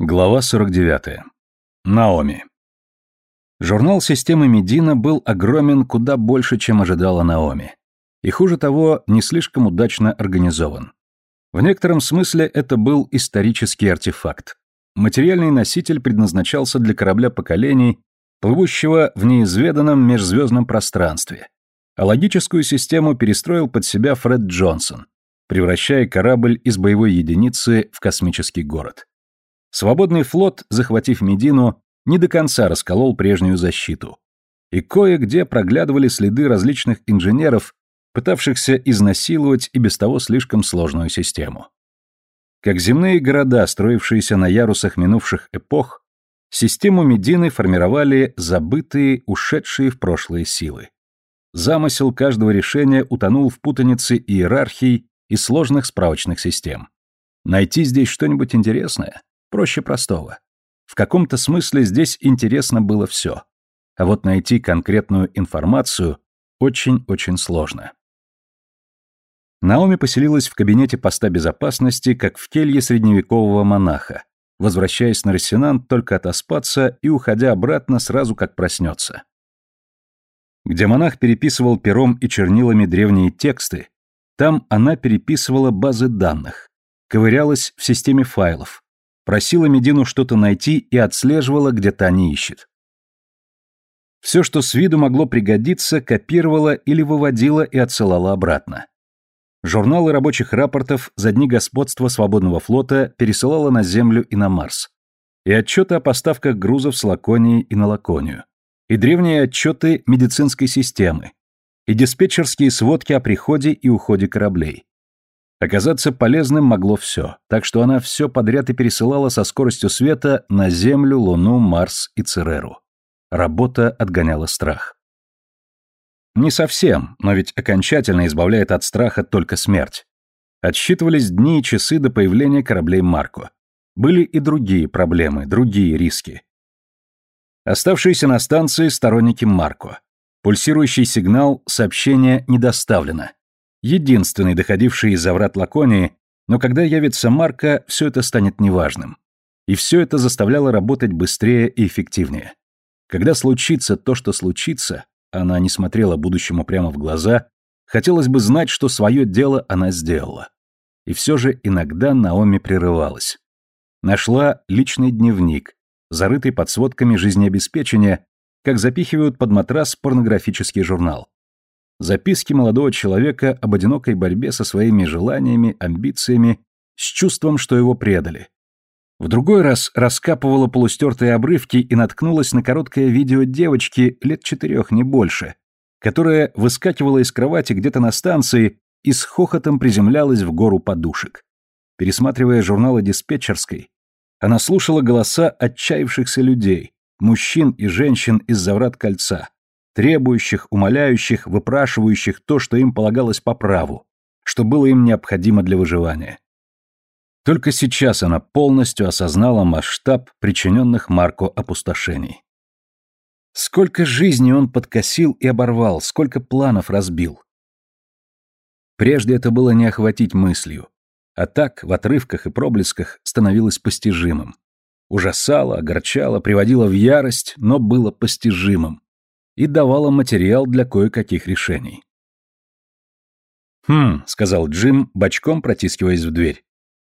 Глава 49. Наоми. Журнал системы Медина был огромен куда больше, чем ожидала Наоми. И хуже того, не слишком удачно организован. В некотором смысле это был исторический артефакт. Материальный носитель предназначался для корабля поколений, плывущего в неизведанном межзвездном пространстве. А логическую систему перестроил под себя Фред Джонсон, превращая корабль из боевой единицы в космический город. Свободный флот, захватив Медину, не до конца расколол прежнюю защиту. И кое-где проглядывали следы различных инженеров, пытавшихся изнасиловать и без того слишком сложную систему. Как земные города, строившиеся на ярусах минувших эпох, систему Медины формировали забытые, ушедшие в прошлые силы. Замысел каждого решения утонул в путанице иерархий и сложных справочных систем. Найти здесь что-нибудь интересное? Проще простого. В каком-то смысле здесь интересно было все. А вот найти конкретную информацию очень-очень сложно. Наоми поселилась в кабинете поста безопасности, как в келье средневекового монаха, возвращаясь на Рассенант только отоспаться и уходя обратно сразу как проснется. Где монах переписывал пером и чернилами древние тексты, там она переписывала базы данных, ковырялась в системе файлов, просила Медину что-то найти и отслеживала, где та не ищет. Все, что с виду могло пригодиться, копировала или выводила и отсылала обратно. Журналы рабочих рапортов за дни господства свободного флота пересылала на Землю и на Марс. И отчеты о поставках грузов с Лаконии и на Лаконию. И древние отчеты медицинской системы. И диспетчерские сводки о приходе и уходе кораблей. Оказаться полезным могло все, так что она все подряд и пересылала со скоростью света на Землю, Луну, Марс и Цереру. Работа отгоняла страх. Не совсем, но ведь окончательно избавляет от страха только смерть. Отсчитывались дни и часы до появления кораблей Марко. Были и другие проблемы, другие риски. Оставшиеся на станции сторонники Марко. Пульсирующий сигнал «Сообщение не доставлено» единственный доходивший из-за врат Лаконии, но когда явится Марка, все это станет неважным. И все это заставляло работать быстрее и эффективнее. Когда случится то, что случится, она не смотрела будущему прямо в глаза, хотелось бы знать, что свое дело она сделала. И все же иногда Наоми прерывалась. Нашла личный дневник, зарытый под сводками жизнеобеспечения, как запихивают под матрас порнографический журнал. Записки молодого человека об одинокой борьбе со своими желаниями, амбициями, с чувством, что его предали. В другой раз раскапывала полустертые обрывки и наткнулась на короткое видео девочки лет четырех, не больше, которая выскакивала из кровати где-то на станции и с хохотом приземлялась в гору подушек. Пересматривая журналы диспетчерской, она слушала голоса отчаявшихся людей, мужчин и женщин из-за врат кольца, требующих, умоляющих, выпрашивающих то, что им полагалось по праву, что было им необходимо для выживания. Только сейчас она полностью осознала масштаб причиненных Марко опустошений. Сколько жизней он подкосил и оборвал, сколько планов разбил. Прежде это было не охватить мыслью, а так, в отрывках и проблесках, становилось постижимым. Ужасало, огорчало, приводило в ярость, но было постижимым и давала материал для кое-каких решений. «Хм», — сказал Джим, бочком протискиваясь в дверь.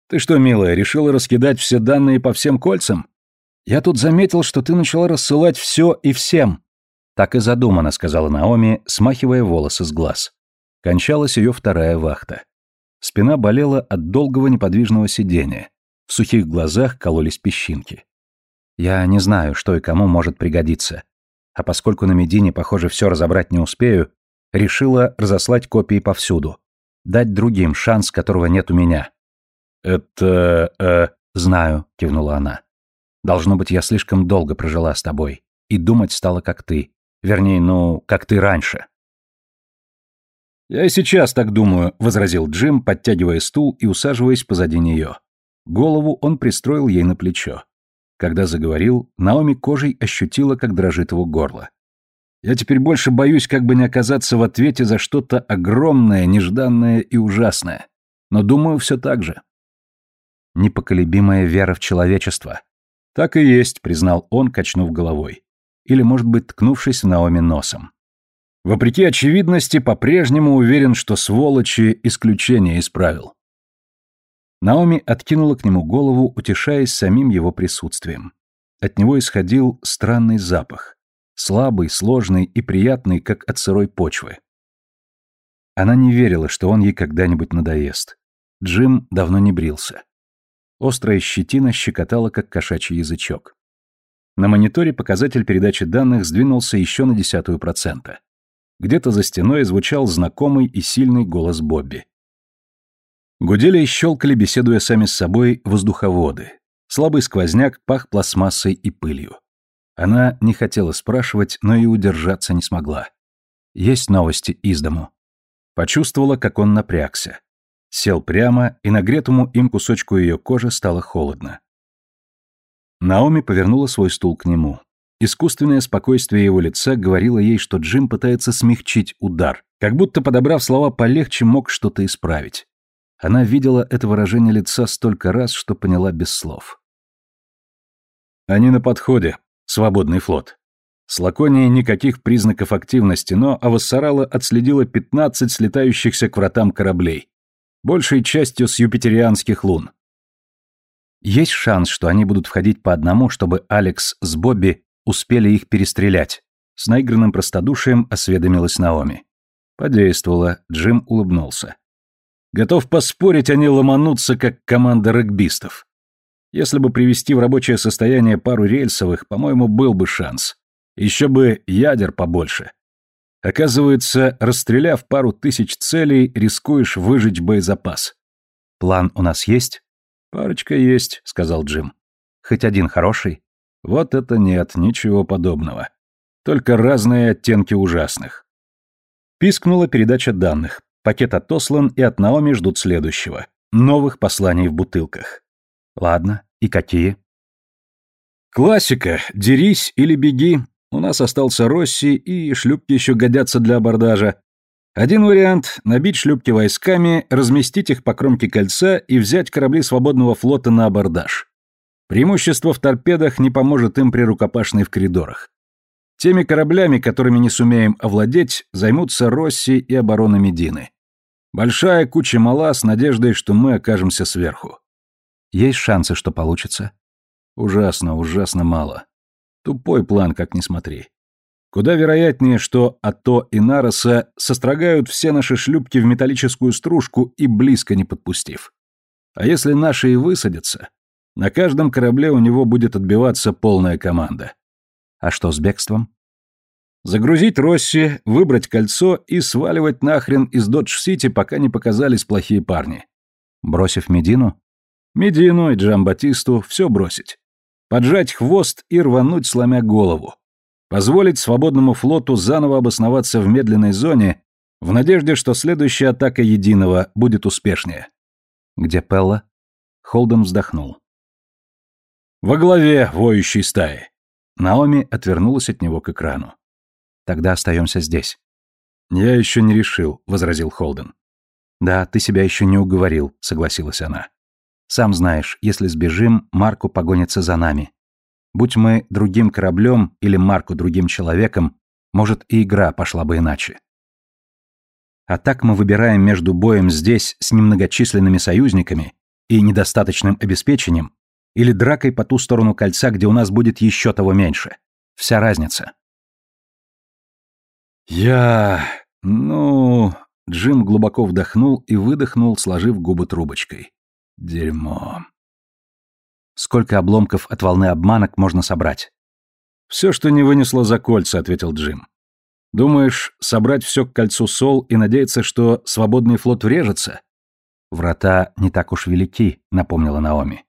«Ты что, милая, решила раскидать все данные по всем кольцам? Я тут заметил, что ты начала рассылать все и всем». «Так и задумано», — сказала Наоми, смахивая волосы с глаз. Кончалась ее вторая вахта. Спина болела от долгого неподвижного сидения. В сухих глазах кололись песчинки. «Я не знаю, что и кому может пригодиться а поскольку на Медине, похоже, все разобрать не успею, решила разослать копии повсюду. Дать другим шанс, которого нет у меня. «Это... э...» «Знаю», — кивнула она. «Должно быть, я слишком долго прожила с тобой, и думать стала как ты. Вернее, ну, как ты раньше». «Я и сейчас так думаю», — возразил Джим, подтягивая стул и усаживаясь позади нее. Голову он пристроил ей на плечо. Когда заговорил, Наоми кожей ощутила, как дрожит его горло. «Я теперь больше боюсь, как бы не оказаться в ответе за что-то огромное, нежданное и ужасное. Но думаю, все так же». «Непоколебимая вера в человечество», Так и есть, признал он, качнув головой. Или, может быть, ткнувшись в Наоми носом. Вопреки очевидности, по-прежнему уверен, что сволочи исключение из правил. Наоми откинула к нему голову, утешаясь самим его присутствием. От него исходил странный запах. Слабый, сложный и приятный, как от сырой почвы. Она не верила, что он ей когда-нибудь надоест. Джим давно не брился. Острая щетина щекотала, как кошачий язычок. На мониторе показатель передачи данных сдвинулся еще на десятую процента. Где-то за стеной звучал знакомый и сильный голос Бобби. Гудели и щелкали, беседуя сами с собой, воздуховоды. Слабый сквозняк пах пластмассой и пылью. Она не хотела спрашивать, но и удержаться не смогла. Есть новости из дому. Почувствовала, как он напрягся. Сел прямо, и нагретому им кусочку ее кожи стало холодно. Наоми повернула свой стул к нему. Искусственное спокойствие его лица говорило ей, что Джим пытается смягчить удар, как будто, подобрав слова полегче, мог что-то исправить. Она видела это выражение лица столько раз, что поняла без слов. Они на подходе. Свободный флот. С Лаконией никаких признаков активности, но Авассарала отследила 15 слетающихся к вратам кораблей. Большей частью с юпитерианских лун. Есть шанс, что они будут входить по одному, чтобы Алекс с Бобби успели их перестрелять. С наигранным простодушием осведомилась Наоми. Подействовало, Джим улыбнулся. Готов поспорить, они ломанутся, как команда регбистов. Если бы привести в рабочее состояние пару рельсовых, по-моему, был бы шанс. Еще бы ядер побольше. Оказывается, расстреляв пару тысяч целей, рискуешь выжечь боезапас. План у нас есть? Парочка есть, сказал Джим. Хоть один хороший? Вот это нет, ничего подобного. Только разные оттенки ужасных. Пискнула передача данных. Пакет отослан, и от Наоми ждут следующего. Новых посланий в бутылках. Ладно, и какие? Классика. Дерись или беги. У нас остался Росси, и шлюпки еще годятся для абордажа. Один вариант – набить шлюпки войсками, разместить их по кромке кольца и взять корабли свободного флота на абордаж. Преимущество в торпедах не поможет им при рукопашной в коридорах. Теми кораблями, которыми не сумеем овладеть, займутся Росси и оборона Медины. Большая куча мала с надеждой, что мы окажемся сверху. Есть шансы, что получится? Ужасно, ужасно мало. Тупой план, как ни смотри. Куда вероятнее, что Ато и Нароса сострогают все наши шлюпки в металлическую стружку и близко не подпустив. А если наши и высадятся, на каждом корабле у него будет отбиваться полная команда. А что с бегством? Загрузить Росси, выбрать кольцо и сваливать нахрен из Додж-Сити, пока не показались плохие парни. Бросив Медину? Медину и Джамбатисту все бросить. Поджать хвост и рвануть, сломя голову. Позволить свободному флоту заново обосноваться в медленной зоне в надежде, что следующая атака Единого будет успешнее. Где Пелла? Холден вздохнул. Во главе воющей стаи. Наоми отвернулась от него к экрану. «Тогда остаемся здесь». «Я еще не решил», — возразил Холден. «Да, ты себя еще не уговорил», — согласилась она. «Сам знаешь, если сбежим, Марку погонится за нами. Будь мы другим кораблем или Марку другим человеком, может, и игра пошла бы иначе. А так мы выбираем между боем здесь с немногочисленными союзниками и недостаточным обеспечением или дракой по ту сторону кольца, где у нас будет еще того меньше. Вся разница. Я... ну... Джим глубоко вдохнул и выдохнул, сложив губы трубочкой. Дерьмо. Сколько обломков от волны обманок можно собрать? Все, что не вынесло за кольца, ответил Джим. Думаешь, собрать все к кольцу Сол и надеяться, что свободный флот врежется? Врата не так уж велики, напомнила Наоми.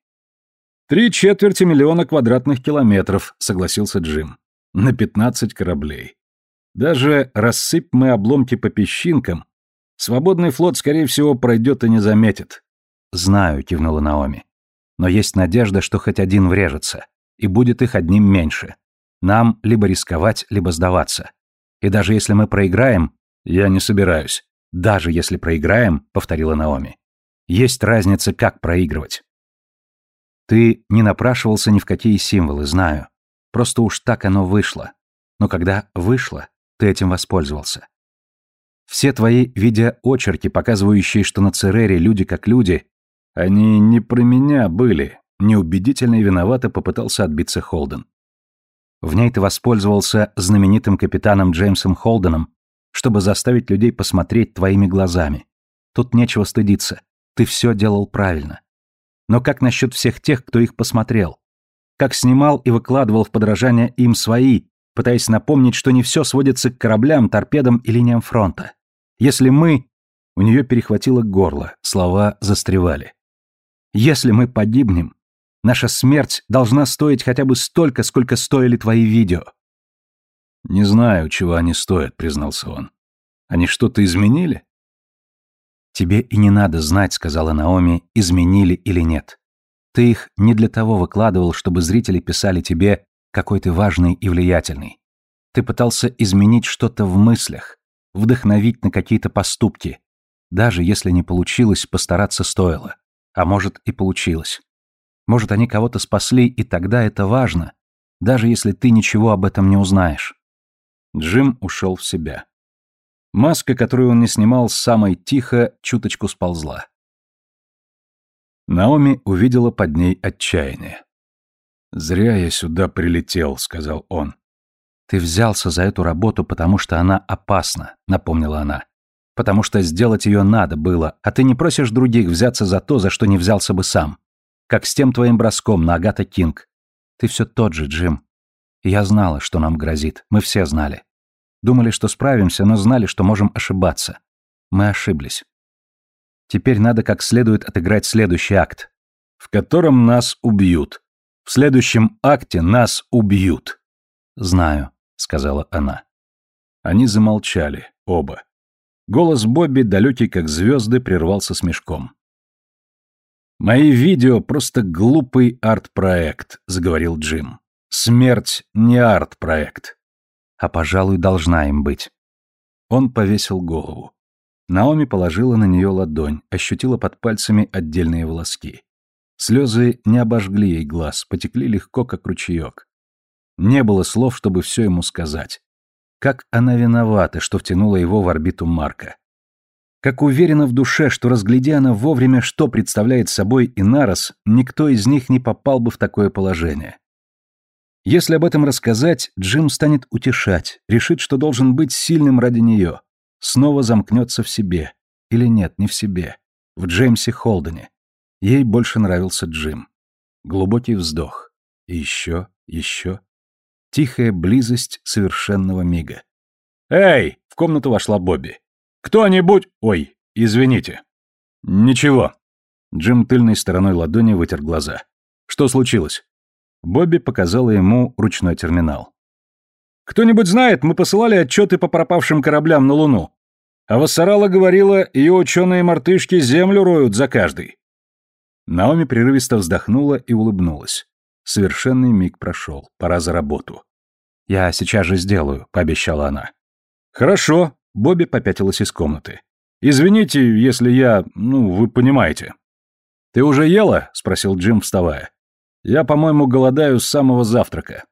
«Три четверти миллиона квадратных километров», — согласился Джим. «На пятнадцать кораблей. Даже рассыпь мы обломки по песчинкам, свободный флот, скорее всего, пройдет и не заметит». «Знаю», — кивнула Наоми. «Но есть надежда, что хоть один врежется, и будет их одним меньше. Нам либо рисковать, либо сдаваться. И даже если мы проиграем...» «Я не собираюсь». «Даже если проиграем», — повторила Наоми. «Есть разница, как проигрывать». Ты не напрашивался ни в какие символы, знаю. Просто уж так оно вышло. Но когда вышло, ты этим воспользовался. Все твои видеоочерки, показывающие, что на Церере люди как люди, они не про меня были, неубедительно и виновато попытался отбиться Холден. В ней ты воспользовался знаменитым капитаном Джеймсом Холденом, чтобы заставить людей посмотреть твоими глазами. Тут нечего стыдиться. Ты все делал правильно. Но как насчет всех тех, кто их посмотрел? Как снимал и выкладывал в подражание им свои, пытаясь напомнить, что не все сводится к кораблям, торпедам и линиям фронта? Если мы... У нее перехватило горло, слова застревали. Если мы погибнем, наша смерть должна стоить хотя бы столько, сколько стоили твои видео. Не знаю, чего они стоят, признался он. Они что-то изменили? «Тебе и не надо знать», — сказала Наоми, — «изменили или нет. Ты их не для того выкладывал, чтобы зрители писали тебе, какой ты важный и влиятельный. Ты пытался изменить что-то в мыслях, вдохновить на какие-то поступки. Даже если не получилось, постараться стоило. А может, и получилось. Может, они кого-то спасли, и тогда это важно, даже если ты ничего об этом не узнаешь». Джим ушел в себя. Маска, которую он не снимал самой тихо, чуточку сползла. Наоми увидела под ней отчаяние. «Зря я сюда прилетел», — сказал он. «Ты взялся за эту работу, потому что она опасна», — напомнила она. «Потому что сделать ее надо было, а ты не просишь других взяться за то, за что не взялся бы сам. Как с тем твоим броском на Агата Кинг. Ты все тот же, Джим. я знала, что нам грозит. Мы все знали. Думали, что справимся, но знали, что можем ошибаться. Мы ошиблись. Теперь надо как следует отыграть следующий акт, в котором нас убьют. В следующем акте нас убьют. Знаю, сказала она. Они замолчали, оба. Голос Бобби, далекий как звезды, прервался смешком. «Мои видео — просто глупый арт-проект», — заговорил Джим. «Смерть не арт-проект а, пожалуй, должна им быть. Он повесил голову. Наоми положила на нее ладонь, ощутила под пальцами отдельные волоски. Слезы не обожгли ей глаз, потекли легко, как ручеек. Не было слов, чтобы все ему сказать. Как она виновата, что втянула его в орбиту Марка. Как уверена в душе, что разглядя она вовремя, что представляет собой Инарос, никто из них не попал бы в такое положение. Если об этом рассказать, Джим станет утешать, решит, что должен быть сильным ради нее. Снова замкнется в себе. Или нет, не в себе. В Джеймсе Холдене. Ей больше нравился Джим. Глубокий вздох. И еще, еще. Тихая близость совершенного мига. «Эй!» — в комнату вошла Бобби. «Кто-нибудь...» «Ой, извините». «Ничего». Джим тыльной стороной ладони вытер глаза. «Что случилось?» Бобби показала ему ручной терминал. «Кто-нибудь знает, мы посылали отчеты по пропавшим кораблям на Луну. А Вассарала говорила, ее ученые-мартышки землю роют за каждый». Наоми прерывисто вздохнула и улыбнулась. Совершенный миг прошел, пора за работу. «Я сейчас же сделаю», — пообещала она. «Хорошо», — Бобби попятилась из комнаты. «Извините, если я... ну, вы понимаете». «Ты уже ела?» — спросил Джим, вставая. Я, по-моему, голодаю с самого завтрака.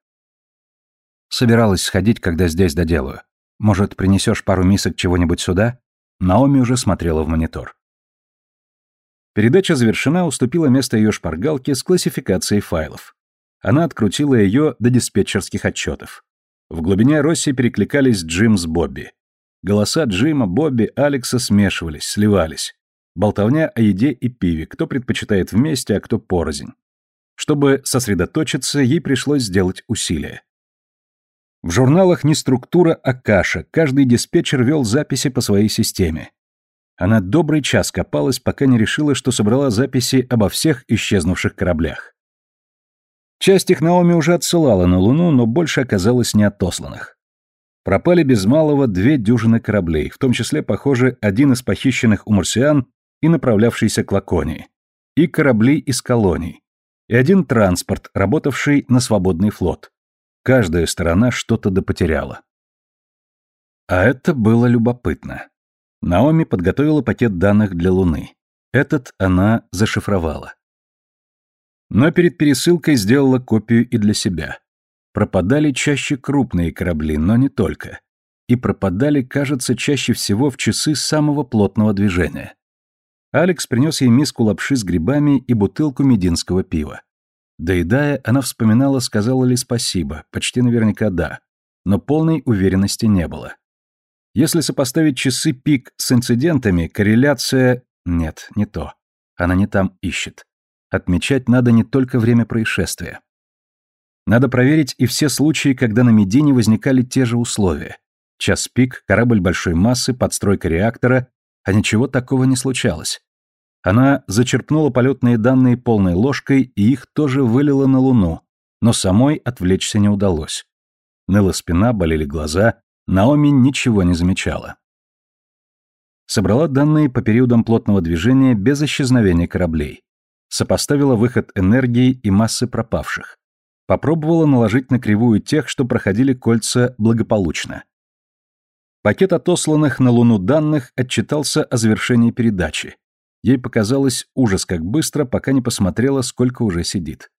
Собиралась сходить, когда здесь доделаю. Может, принесешь пару мисок чего-нибудь сюда? Наоми уже смотрела в монитор. Передача завершена, уступила место ее шпаргалке с классификацией файлов. Она открутила ее до диспетчерских отчетов. В глубине Росси перекликались Джим с Бобби. Голоса Джима, Бобби, Алекса смешивались, сливались. Болтовня о еде и пиве, кто предпочитает вместе, а кто порознь. Чтобы сосредоточиться, ей пришлось сделать усилие. В журналах не структура, а каша, каждый диспетчер вел записи по своей системе. Она добрый час копалась, пока не решила, что собрала записи обо всех исчезнувших кораблях. Часть их Наоми уже отсылала на Луну, но больше оказалось неотосланных. Пропали без малого две дюжины кораблей, в том числе, похоже, один из похищенных у марсиан и направлявшийся к Лаконии, и корабли из колоний, и один транспорт, работавший на свободный флот. Каждая сторона что-то допотеряла. А это было любопытно. Наоми подготовила пакет данных для Луны. Этот она зашифровала. Но перед пересылкой сделала копию и для себя. Пропадали чаще крупные корабли, но не только. И пропадали, кажется, чаще всего в часы самого плотного движения. Алекс принес ей миску лапши с грибами и бутылку мединского пива. Доедая, она вспоминала, сказала ли спасибо, почти наверняка да, но полной уверенности не было. Если сопоставить часы пик с инцидентами, корреляция... Нет, не то. Она не там ищет. Отмечать надо не только время происшествия. Надо проверить и все случаи, когда на Медине возникали те же условия. Час пик, корабль большой массы, подстройка реактора, а ничего такого не случалось. Она зачерпнула полетные данные полной ложкой и их тоже вылила на Луну, но самой отвлечься не удалось. Ныла спина, болели глаза, Наоми ничего не замечала. Собрала данные по периодам плотного движения без исчезновения кораблей. Сопоставила выход энергии и массы пропавших. Попробовала наложить на кривую тех, что проходили кольца благополучно. Пакет отосланных на Луну данных отчитался о завершении передачи. Ей показалось ужас как быстро, пока не посмотрела, сколько уже сидит.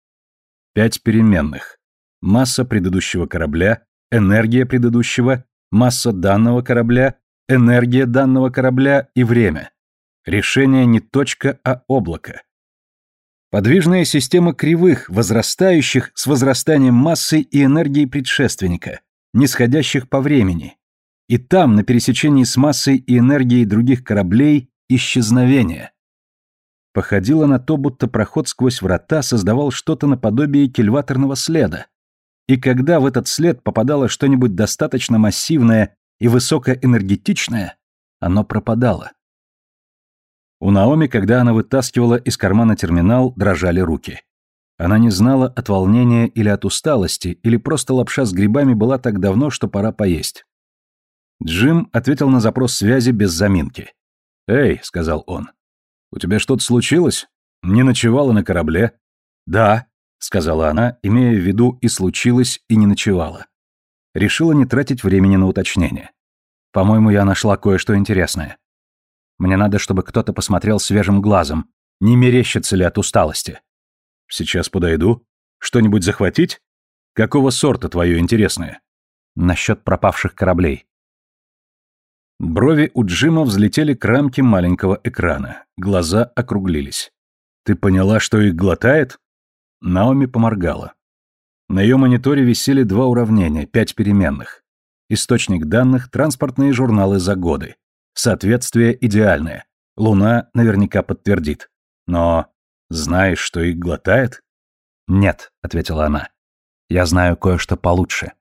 Пять переменных. Масса предыдущего корабля, энергия предыдущего, масса данного корабля, энергия данного корабля и время. Решение не точка, а облако. Подвижная система кривых, возрастающих с возрастанием массы и энергии предшественника, нисходящих по времени, и там, на пересечении с массой и энергией других кораблей, исчезновение. Походило на то, будто проход сквозь врата создавал что-то наподобие кильваторного следа. И когда в этот след попадало что-нибудь достаточно массивное и высокоэнергетичное, оно пропадало. У Наоми, когда она вытаскивала из кармана терминал, дрожали руки. Она не знала от волнения или от усталости, или просто лапша с грибами была так давно, что пора поесть. Джим ответил на запрос связи без заминки. «Эй», — сказал он, — «у тебя что-то случилось? Не ночевала на корабле?» «Да», — сказала она, имея в виду и случилось, и не ночевала. Решила не тратить времени на уточнение. «По-моему, я нашла кое-что интересное. Мне надо, чтобы кто-то посмотрел свежим глазом, не мерещится ли от усталости». «Сейчас подойду. Что-нибудь захватить? Какого сорта твое интересное?» «Насчет пропавших кораблей. Брови у Джима взлетели к рамке маленького экрана. Глаза округлились. «Ты поняла, что их глотает?» Наоми поморгала. На ее мониторе висели два уравнения, пять переменных. Источник данных – транспортные журналы за годы. Соответствие идеальное. Луна наверняка подтвердит. Но знаешь, что их глотает? «Нет», — ответила она. «Я знаю кое-что получше».